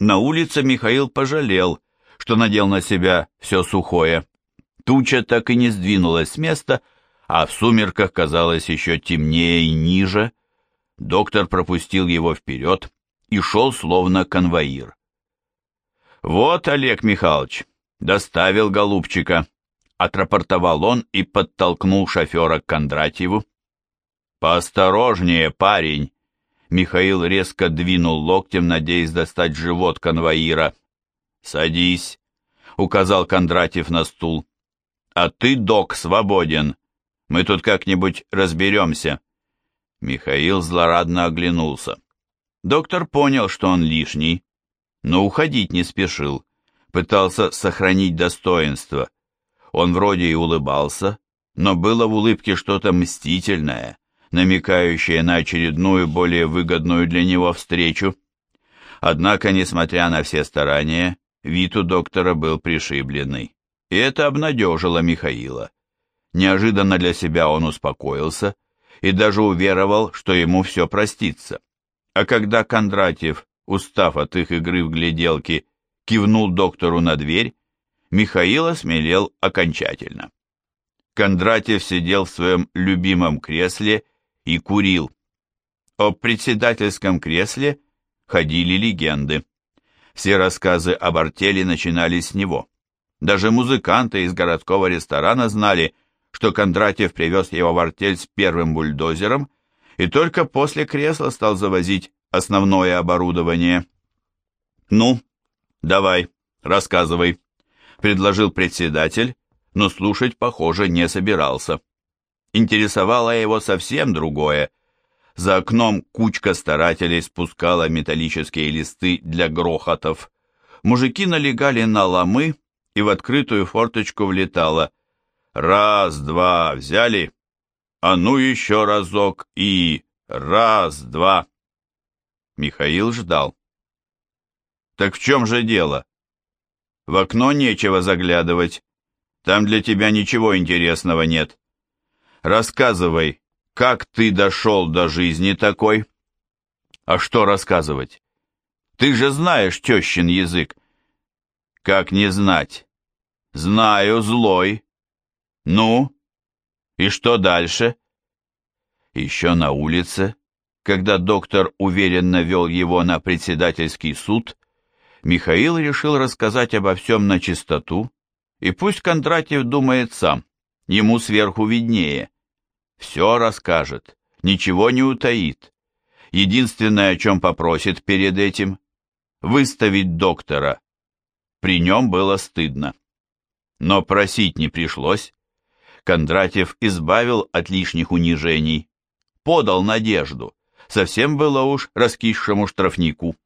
На улице Михаил пожалел, что надел на себя все сухое. Туча так и не сдвинулась с места, а в сумерках казалось еще темнее и ниже. Доктор пропустил его вперед и шел словно конвоир. «Вот, Олег Михайлович, доставил голубчика», — отрапортовал он и подтолкнул шофера к Кондратьеву. «Поосторожнее, парень!» Михаил резко двинул локтем, надеясь достать живот конвоира. «Садись», — указал Кондратьев на стул. «А ты, док, свободен. Мы тут как-нибудь разберемся». Михаил злорадно оглянулся. Доктор понял, что он лишний, но уходить не спешил, пытался сохранить достоинство. Он вроде и улыбался, но было в улыбке что-то мстительное, намекающее на очередную, более выгодную для него встречу. Однако, несмотря на все старания, вид у доктора был пришибленный, и это обнадежило Михаила. Неожиданно для себя он успокоился и даже уверовал, что ему все простится. А когда Кондратьев, устав от их игры в гляделки, кивнул доктору на дверь, Михаил осмелел окончательно. Кондратьев сидел в своем любимом кресле и курил. О председательском кресле ходили легенды. Все рассказы об артели начинались с него. Даже музыканты из городского ресторана знали, что Кондратьев привез его в артель с первым бульдозером и только после кресла стал завозить основное оборудование. «Ну, давай, рассказывай», — предложил председатель, но слушать, похоже, не собирался. Интересовало его совсем другое. За окном кучка старателей спускала металлические листы для грохотов. Мужики налегали на ломы, и в открытую форточку влетало «Раз, два, взяли!» А ну еще разок и... Раз, два. Михаил ждал. Так в чем же дело? В окно нечего заглядывать. Там для тебя ничего интересного нет. Рассказывай, как ты дошел до жизни такой? А что рассказывать? Ты же знаешь тещин язык. Как не знать? Знаю, злой. Ну, и что дальше? Еще на улице, когда доктор уверенно вел его на председательский суд, Михаил решил рассказать обо всем на чистоту, и пусть Кондратьев думает сам, ему сверху виднее. Все расскажет, ничего не утаит. Единственное, о чем попросит перед этим, выставить доктора. При нем было стыдно. Но просить не пришлось. Кондратьев избавил от лишних унижений, подал надежду, совсем было уж раскисшему штрафнику.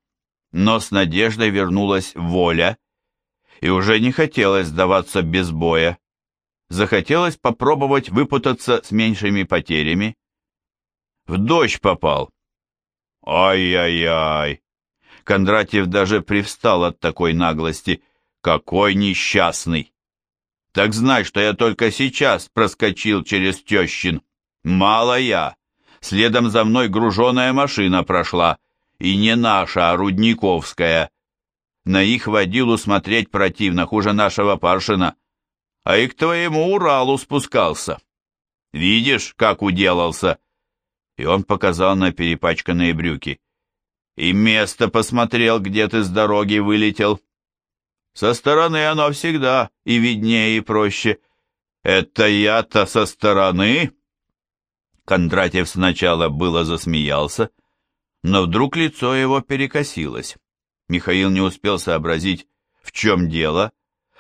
Но с надеждой вернулась воля, и уже не хотелось сдаваться без боя. Захотелось попробовать выпутаться с меньшими потерями. В дождь попал. Ай-яй-яй! Кондратьев даже привстал от такой наглости. Какой несчастный! Так знай, что я только сейчас проскочил через тещин. Мало я. Следом за мной груженая машина прошла. И не наша, а Рудниковская. На их водилу смотреть противно, хуже нашего Паршина. А и к твоему Уралу спускался. Видишь, как уделался?» И он показал на перепачканные брюки. «И место посмотрел, где ты с дороги вылетел». Со стороны оно всегда и виднее, и проще. Это я-то со стороны? Кондратьев сначала было засмеялся, но вдруг лицо его перекосилось. Михаил не успел сообразить, в чем дело,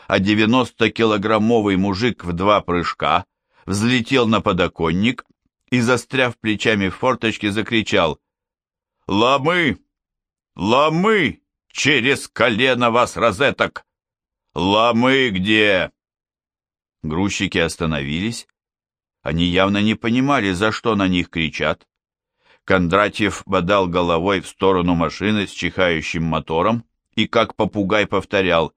а девяностокилограммовый мужик в два прыжка взлетел на подоконник и, застряв плечами в форточке, закричал «Ломы! Ломы!» Через колено вас, розеток! Ломы где?» Грузчики остановились. Они явно не понимали, за что на них кричат. Кондратьев бодал головой в сторону машины с чихающим мотором и как попугай повторял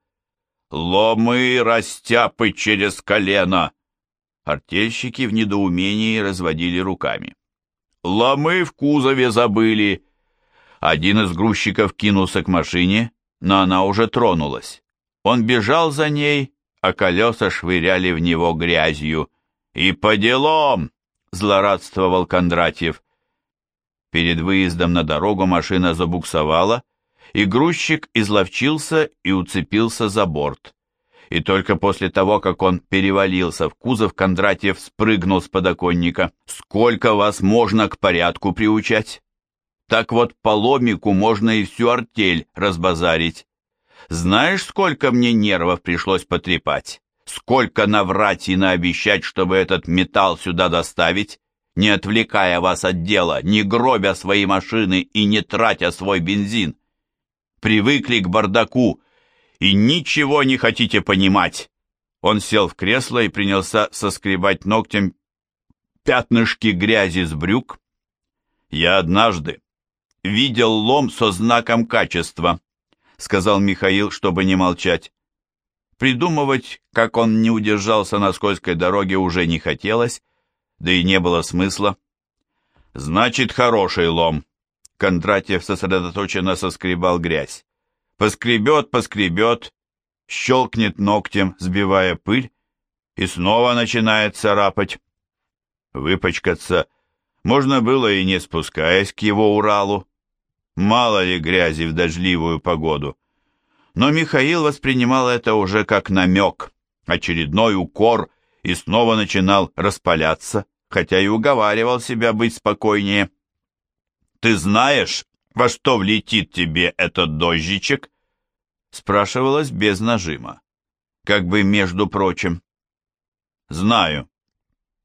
«Ломы, растяпы через колено!» Артельщики в недоумении разводили руками. «Ломы в кузове забыли!» Один из грузчиков кинулся к машине но она уже тронулась. Он бежал за ней, а колеса швыряли в него грязью. «И по делам!» — злорадствовал Кондратьев. Перед выездом на дорогу машина забуксовала, и грузчик изловчился и уцепился за борт. И только после того, как он перевалился в кузов, Кондратьев спрыгнул с подоконника. «Сколько вас можно к порядку приучать? Так вот по ломику можно и всю артель разбазарить. Знаешь, сколько мне нервов пришлось потрепать? Сколько наврать и наобещать, чтобы этот металл сюда доставить, не отвлекая вас от дела, не гробя свои машины и не тратя свой бензин? Привыкли к бардаку и ничего не хотите понимать. Он сел в кресло и принялся соскребать ногтем пятнышки грязи с брюк. Я однажды видел лом со знаком качества, сказал Михаил, чтобы не молчать. Придумывать, как он не удержался на скользкой дороге, уже не хотелось, да и не было смысла. «Значит, хороший лом», — Кондратьев сосредоточенно соскребал грязь. «Поскребет, поскребет, щелкнет ногтем, сбивая пыль, и снова начинает царапать. Выпачкаться можно было и не спускаясь к его Уралу. Мало ли грязи в дождливую погоду. Но Михаил воспринимал это уже как намек, очередной укор, и снова начинал распаляться, хотя и уговаривал себя быть спокойнее. «Ты знаешь, во что влетит тебе этот дождичек?» спрашивалось без нажима, как бы между прочим. «Знаю.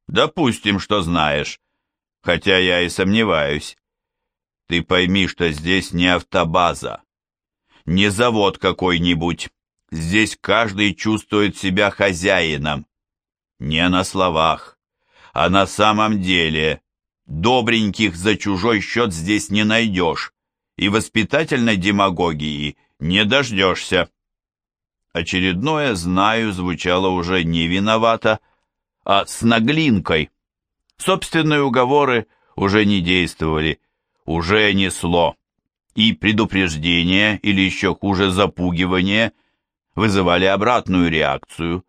Допустим, что знаешь, хотя я и сомневаюсь. Ты пойми, что здесь не автобаза, не завод какой-нибудь. Здесь каждый чувствует себя хозяином. Не на словах, а на самом деле. Добреньких за чужой счет здесь не найдешь, и воспитательной демагогии не дождешься. Очередное «знаю» звучало уже не виновато, а с наглинкой. Собственные уговоры уже не действовали, уже несло и предупреждение или еще хуже запугивание вызывали обратную реакцию.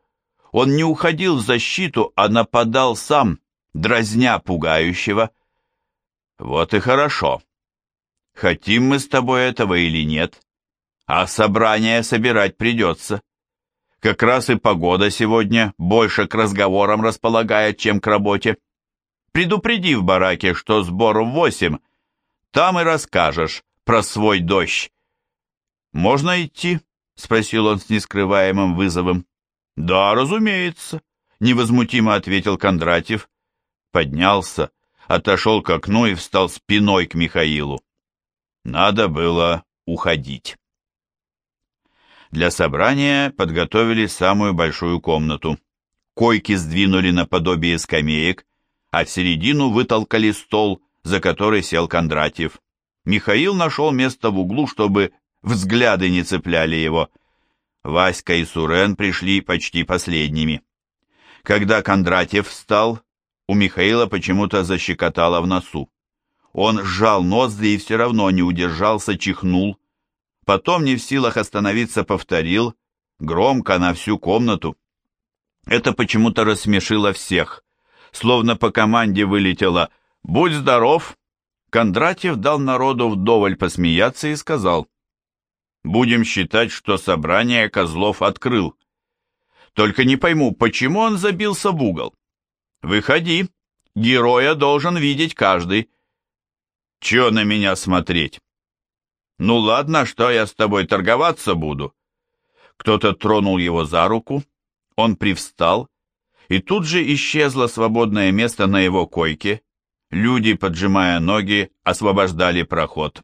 Он не уходил в защиту, а нападал сам, дразня пугающего. Вот и хорошо. Хотим мы с тобой этого или нет, а собрание собирать придется. Как раз и погода сегодня больше к разговорам располагает, чем к работе. Предупреди в бараке, что сбор в восемь, там и расскажешь, про свой дождь. «Можно идти?» — спросил он с нескрываемым вызовом. «Да, разумеется», — невозмутимо ответил Кондратьев. Поднялся, отошел к окну и встал спиной к Михаилу. Надо было уходить. Для собрания подготовили самую большую комнату. Койки сдвинули наподобие скамеек, а в середину вытолкали стол, за который сел Кондратьев. Михаил нашел место в углу, чтобы взгляды не цепляли его. Васька и Сурен пришли почти последними. Когда Кондратьев встал, у Михаила почему-то защекотало в носу. Он сжал ноздри и все равно не удержался, чихнул. Потом, не в силах остановиться, повторил, громко на всю комнату. Это почему-то рассмешило всех. Словно по команде вылетело «Будь здоров!» Кондратьев дал народу вдоволь посмеяться и сказал, «Будем считать, что собрание Козлов открыл. Только не пойму, почему он забился в угол? Выходи, героя должен видеть каждый». «Чё на меня смотреть?» «Ну ладно, что я с тобой торговаться буду?» Кто-то тронул его за руку, он привстал, и тут же исчезло свободное место на его койке, Люди, поджимая ноги, освобождали проход.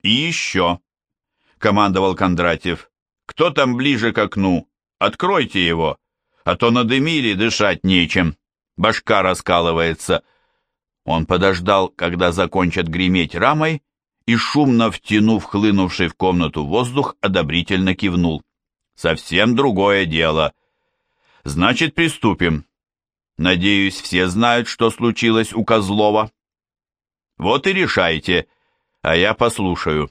«И еще!» — командовал Кондратьев. «Кто там ближе к окну? Откройте его, а то надымили, дышать нечем. Башка раскалывается». Он подождал, когда закончат греметь рамой, и, шумно втянув хлынувший в комнату воздух, одобрительно кивнул. «Совсем другое дело. Значит, приступим. Надеюсь, все знают, что случилось у Козлова. Вот и решайте, а я послушаю.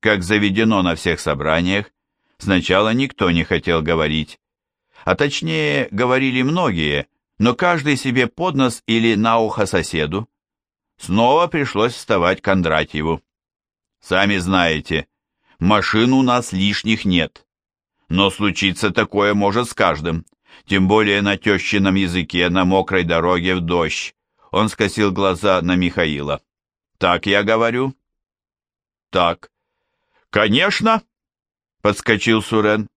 Как заведено на всех собраниях, сначала никто не хотел говорить. А точнее, говорили многие, но каждый себе под нос или на ухо соседу. Снова пришлось вставать Кондратьеву. Сами знаете, машин у нас лишних нет. Но случиться такое может с каждым, тем более на тещином языке, на мокрой дороге в дождь. Он скосил глаза на Михаила. «Так я говорю?» «Так». «Конечно!» — подскочил Сурен.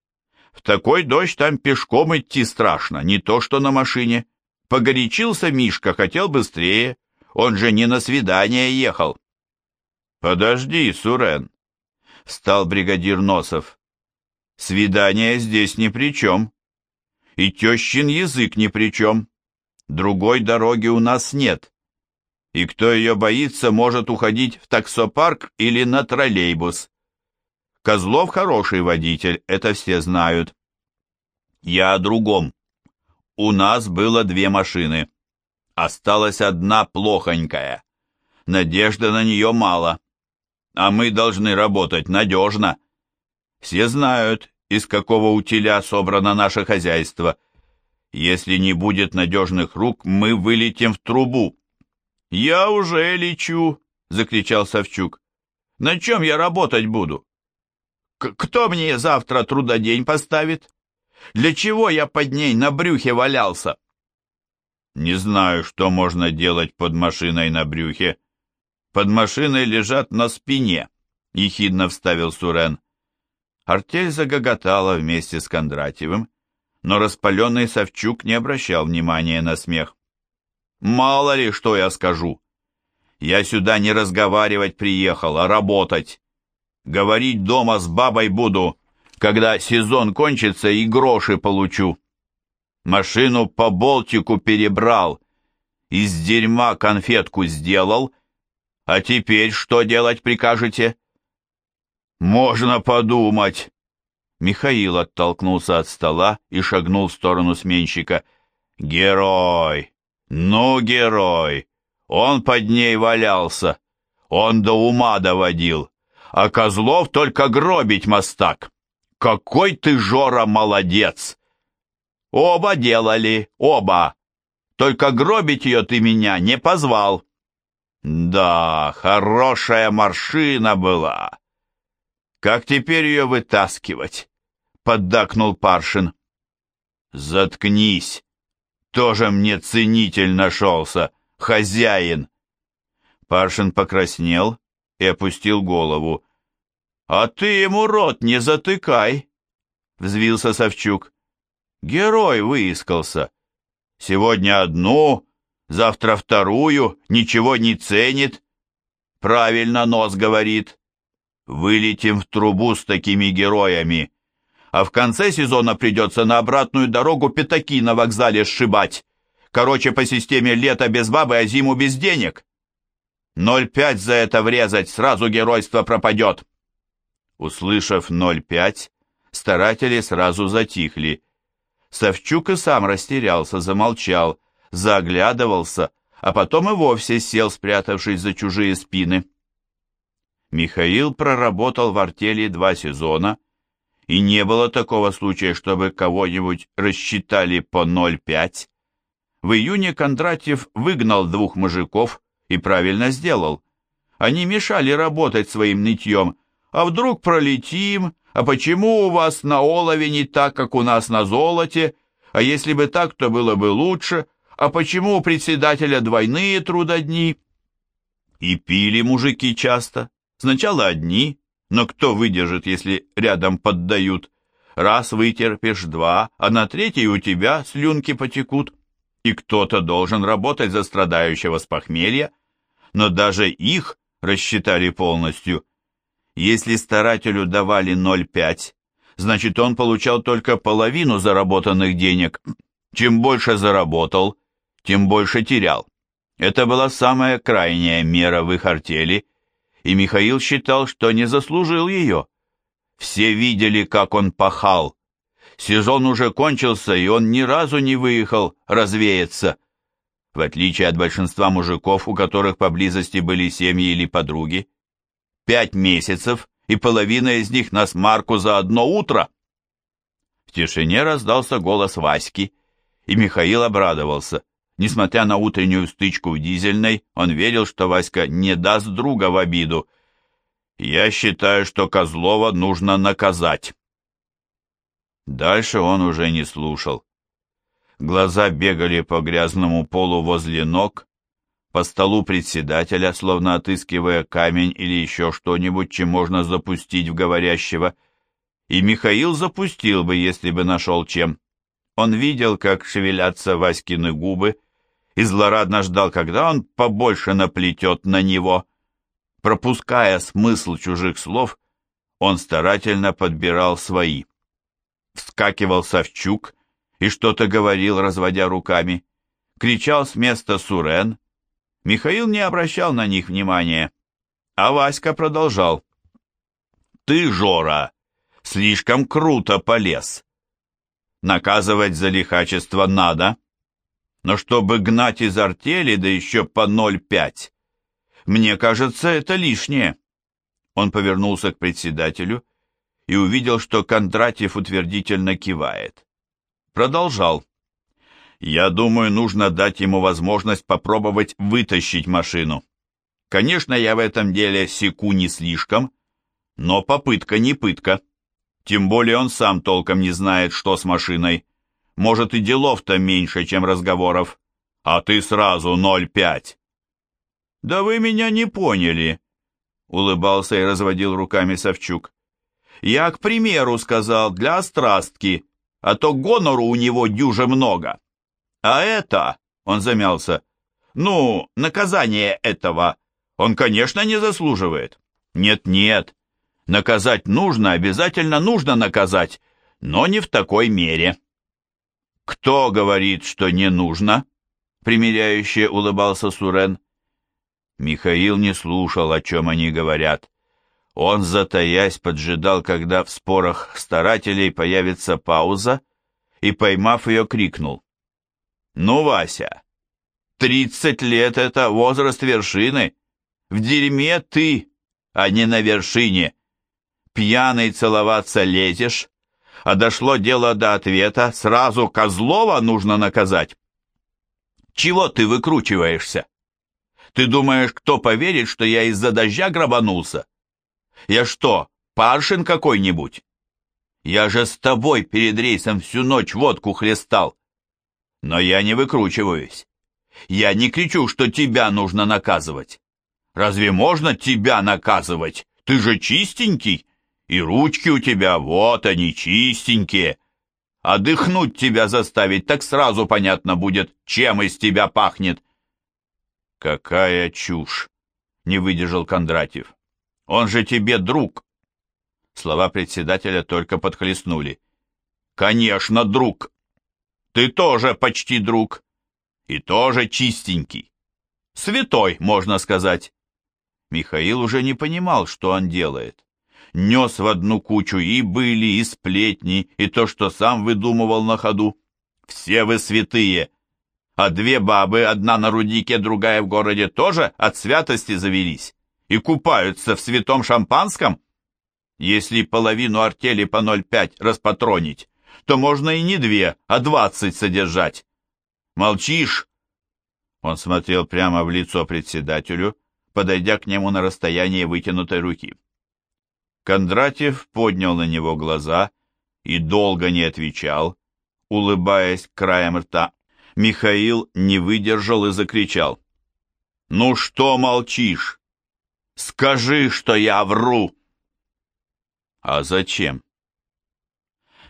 «В такой дождь там пешком идти страшно, не то что на машине. Погорячился Мишка, хотел быстрее. Он же не на свидание ехал». «Подожди, Сурен!» — встал бригадир Носов. «Свидание здесь ни при чем. И тещин язык ни при чем. Другой дороги у нас нет. И кто ее боится, может уходить в таксопарк или на троллейбус. Козлов хороший водитель, это все знают. Я о другом. У нас было две машины. Осталась одна плохонькая. Надежды на нее мало. А мы должны работать надежно. Все знают, из какого утиля собрано наше хозяйство. Если не будет надежных рук, мы вылетим в трубу. «Я уже лечу!» — закричал Савчук. «На чем я работать буду? Кто мне завтра трудодень поставит? Для чего я под ней на брюхе валялся?» «Не знаю, что можно делать под машиной на брюхе. Под машиной лежат на спине», — ехидно вставил Сурен. Артель загоготала вместе с Кондратьевым, но распаленный Савчук не обращал внимания на смех. «Мало ли, что я скажу. Я сюда не разговаривать приехал, а работать. Говорить дома с бабой буду, когда сезон кончится и гроши получу. Машину по болтику перебрал, из дерьма конфетку сделал, а теперь что делать прикажете?» «Можно подумать!» Михаил оттолкнулся от стола и шагнул в сторону сменщика. «Герой! Ну, герой! Он под ней валялся, он до ума доводил, а Козлов только гробить мостак. Какой ты, Жора, молодец! Оба делали, оба! Только гробить ее ты меня не позвал!» «Да, хорошая маршина была!» Как теперь ее вытаскивать? Поддакнул Паршин. Заткнись. Тоже мне ценитель нашелся, хозяин. Паршин покраснел и опустил голову. А ты ему рот не затыкай, взвился Савчук. Герой выискался. Сегодня одну, завтра вторую, ничего не ценит. Правильно нос говорит. Вылетим в трубу с такими героями. А в конце сезона придется на обратную дорогу пятаки на вокзале сшибать. Короче, по системе лето без бабы, а зиму без денег. 0,5 за это врезать, сразу геройство пропадет. Услышав 0,5, старатели сразу затихли. Савчук и сам растерялся, замолчал, заглядывался, а потом и вовсе сел, спрятавшись за чужие спины. Михаил проработал в артели два сезона, и не было такого случая, чтобы кого-нибудь рассчитали по 0,5. В июне Кондратьев выгнал двух мужиков и правильно сделал. Они мешали работать своим нытьем. А вдруг пролетим? А почему у вас на олове не так, как у нас на золоте? А если бы так, то было бы лучше. А почему у председателя двойные трудодни? И пили мужики часто. Сначала одни, но кто выдержит, если рядом поддают? Раз вытерпишь два, а на третий у тебя слюнки потекут. И кто-то должен работать за страдающего с похмелья, но даже их рассчитали полностью. Если старателю давали 0,5, значит он получал только половину заработанных денег. Чем больше заработал, тем больше терял. Это была самая крайняя мера в их артели, и Михаил считал, что не заслужил ее. Все видели, как он пахал. Сезон уже кончился, и он ни разу не выехал развеяться. В отличие от большинства мужиков, у которых поблизости были семьи или подруги. Пять месяцев, и половина из них на смарку за одно утро. В тишине раздался голос Васьки, и Михаил обрадовался. Несмотря на утреннюю стычку в дизельной, он верил, что Васька не даст друга в обиду. «Я считаю, что Козлова нужно наказать». Дальше он уже не слушал. Глаза бегали по грязному полу возле ног, по столу председателя, словно отыскивая камень или еще что-нибудь, чем можно запустить в говорящего. И Михаил запустил бы, если бы нашел чем. Он видел, как шевелятся Васькины губы, и злорадно ждал, когда он побольше наплетет на него. Пропуская смысл чужих слов, он старательно подбирал свои. Вскакивал Савчук и что-то говорил, разводя руками. Кричал с места Сурен. Михаил не обращал на них внимания. А Васька продолжал. «Ты, Жора, слишком круто полез. Наказывать за лихачество надо, но чтобы гнать из артели, да еще по 0,5, мне кажется, это лишнее». Он повернулся к председателю и увидел, что Кондратьев утвердительно кивает. Продолжал. «Я думаю, нужно дать ему возможность попробовать вытащить машину. Конечно, я в этом деле секу не слишком, но попытка не пытка. Тем более он сам толком не знает, что с машиной. Может, и делов-то меньше, чем разговоров. А ты сразу 0,5. «Да вы меня не поняли», — улыбался и разводил руками Савчук. «Я, к примеру, сказал, для страстки, а то гонору у него дюже много. А это, — он замялся, — ну, наказание этого, он, конечно, не заслуживает. Нет-нет, наказать нужно, обязательно нужно наказать, но не в такой мере». «Кто говорит, что не нужно?» — примиряюще улыбался Сурен. Михаил не слушал, о чем они говорят. Он, затаясь, поджидал, когда в спорах старателей появится пауза, и, поймав ее, крикнул. «Ну, Вася, тридцать лет — это возраст вершины. В дерьме ты, а не на вершине. Пьяный целоваться лезешь, а дошло дело до ответа, сразу Козлова нужно наказать. Чего ты выкручиваешься? Ты думаешь, кто поверит, что я из-за дождя грабанулся? Я что, паршин какой-нибудь? Я же с тобой перед рейсом всю ночь водку хлестал. Но я не выкручиваюсь. Я не кричу, что тебя нужно наказывать. Разве можно тебя наказывать? Ты же чистенький. И ручки у тебя, вот они, чистенькие. А дыхнуть тебя заставить, так сразу понятно будет, чем из тебя пахнет. Какая чушь! Не выдержал Кондратьев. Он же тебе друг. Слова председателя только подхлестнули. Конечно, друг. Ты тоже почти друг. И тоже чистенький. Святой, можно сказать. Михаил уже не понимал, что он делает нес в одну кучу и были, и сплетни, и то, что сам выдумывал на ходу. Все вы святые! А две бабы, одна на рудике, другая в городе, тоже от святости завелись и купаются в святом шампанском? Если половину артели по 0,5 распатронить, то можно и не две, а двадцать содержать. Молчишь? Он смотрел прямо в лицо председателю, подойдя к нему на расстояние вытянутой руки. Кондратьев поднял на него глаза и долго не отвечал, улыбаясь краем рта. Михаил не выдержал и закричал. «Ну что молчишь? Скажи, что я вру!» «А зачем?»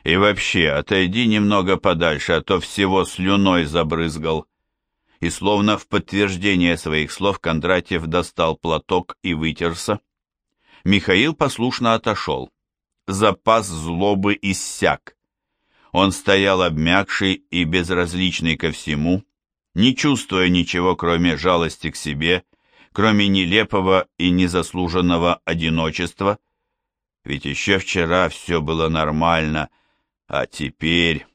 «И вообще, отойди немного подальше, а то всего слюной забрызгал». И словно в подтверждение своих слов Кондратьев достал платок и вытерся. Михаил послушно отошел. Запас злобы иссяк. Он стоял обмякший и безразличный ко всему, не чувствуя ничего, кроме жалости к себе, кроме нелепого и незаслуженного одиночества. Ведь еще вчера все было нормально, а теперь...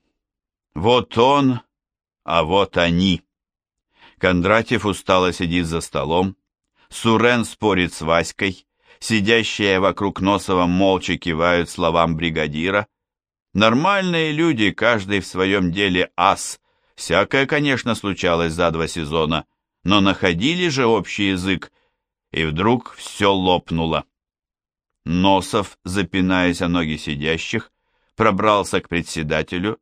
Вот он, а вот они. Кондратьев устало сидит за столом, Сурен спорит с Васькой, Сидящие вокруг Носова молча кивают словам бригадира. Нормальные люди, каждый в своем деле ас. Всякое, конечно, случалось за два сезона, но находили же общий язык, и вдруг все лопнуло. Носов, запинаясь о ноги сидящих, пробрался к председателю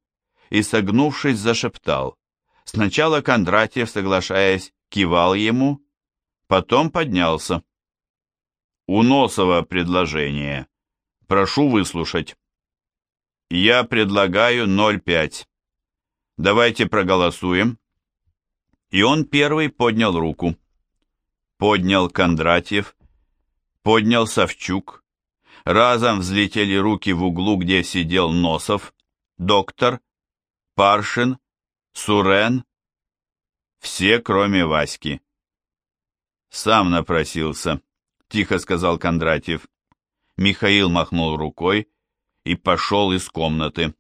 и, согнувшись, зашептал. Сначала Кондратьев, соглашаясь, кивал ему, потом поднялся. «У Носова предложение. Прошу выслушать». «Я предлагаю 0,5. Давайте проголосуем». И он первый поднял руку. Поднял Кондратьев, поднял Савчук. Разом взлетели руки в углу, где сидел Носов, доктор, Паршин, Сурен, все, кроме Васьки. «Сам напросился», — тихо сказал Кондратьев. Михаил махнул рукой и пошел из комнаты.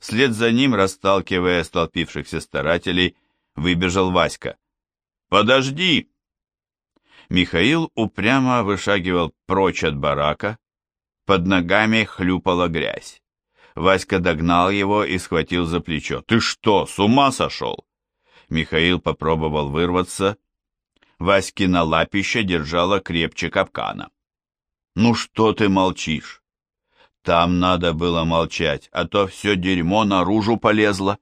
Вслед за ним, расталкивая столпившихся старателей, выбежал Васька. «Подожди!» Михаил упрямо вышагивал прочь от барака, под ногами хлюпала грязь. Васька догнал его и схватил за плечо. «Ты что, с ума сошел?» Михаил попробовал вырваться. Васькина лапища держала крепче капкана. «Ну что ты молчишь?» «Там надо было молчать, а то все дерьмо наружу полезло.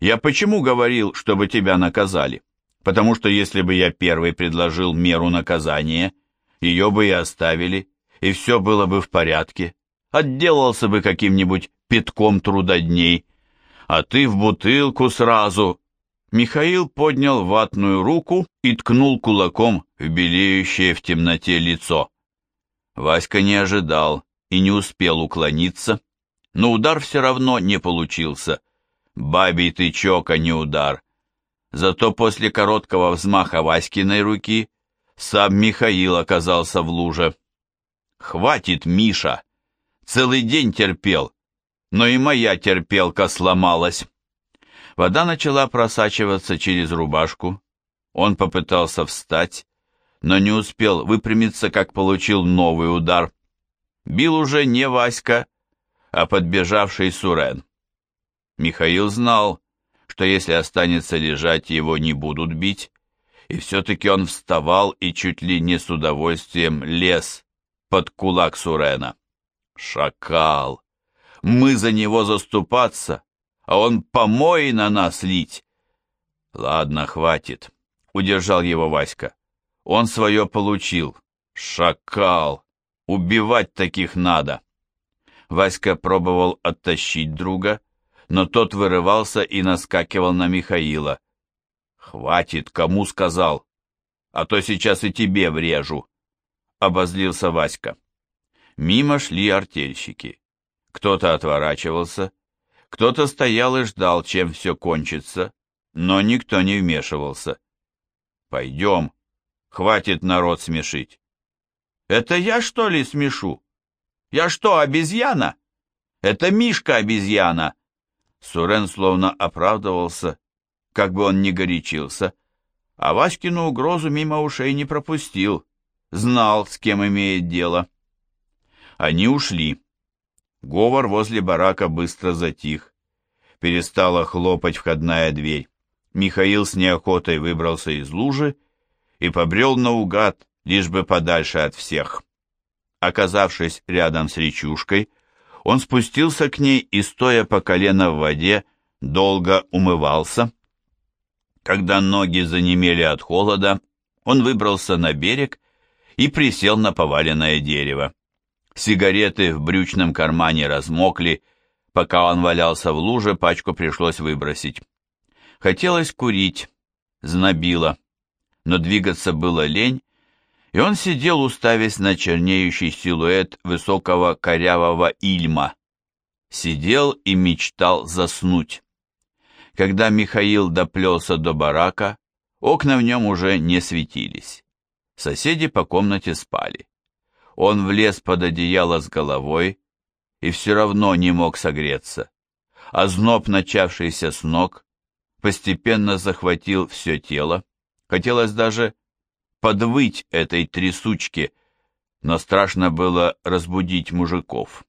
Я почему говорил, чтобы тебя наказали? Потому что если бы я первый предложил меру наказания, ее бы и оставили, и все было бы в порядке. Отделался бы каким-нибудь пятком трудодней, а ты в бутылку сразу. Михаил поднял ватную руку и ткнул кулаком в белеющее в темноте лицо. Васька не ожидал и не успел уклониться, но удар все равно не получился. Бабий тычок, а не удар. Зато после короткого взмаха Васькиной руки сам Михаил оказался в луже. «Хватит, Миша! Целый день терпел, но и моя терпелка сломалась. Вода начала просачиваться через рубашку. Он попытался встать, но не успел выпрямиться, как получил новый удар. Бил уже не Васька, а подбежавший Сурен. Михаил знал, что если останется лежать, его не будут бить, и все-таки он вставал и чуть ли не с удовольствием лез под кулак Сурена. «Шакал!» мы за него заступаться, а он помои на нас лить. Ладно, хватит, удержал его Васька. Он свое получил. Шакал! Убивать таких надо. Васька пробовал оттащить друга, но тот вырывался и наскакивал на Михаила. «Хватит, кому сказал? А то сейчас и тебе врежу!» Обозлился Васька. Мимо шли артельщики. Кто-то отворачивался, кто-то стоял и ждал, чем все кончится, но никто не вмешивался. «Пойдем, хватит народ смешить». «Это я, что ли, смешу? Я что, обезьяна? Это Мишка обезьяна!» Сурен словно оправдывался, как бы он ни горячился, а Васькину угрозу мимо ушей не пропустил, знал, с кем имеет дело. Они ушли. Говор возле барака быстро затих. Перестала хлопать входная дверь. Михаил с неохотой выбрался из лужи и побрел наугад, лишь бы подальше от всех. Оказавшись рядом с речушкой, он спустился к ней и, стоя по колено в воде, долго умывался. Когда ноги занемели от холода, он выбрался на берег и присел на поваленное дерево. Сигареты в брючном кармане размокли, пока он валялся в луже, пачку пришлось выбросить. Хотелось курить, знобило, но двигаться было лень, и он сидел, уставясь на чернеющий силуэт высокого корявого Ильма. Сидел и мечтал заснуть. Когда Михаил доплелся до барака, окна в нем уже не светились. Соседи по комнате спали. Он влез под одеяло с головой и все равно не мог согреться. А зноб, начавшийся с ног, постепенно захватил все тело. Хотелось даже подвыть этой трясучке, но страшно было разбудить мужиков.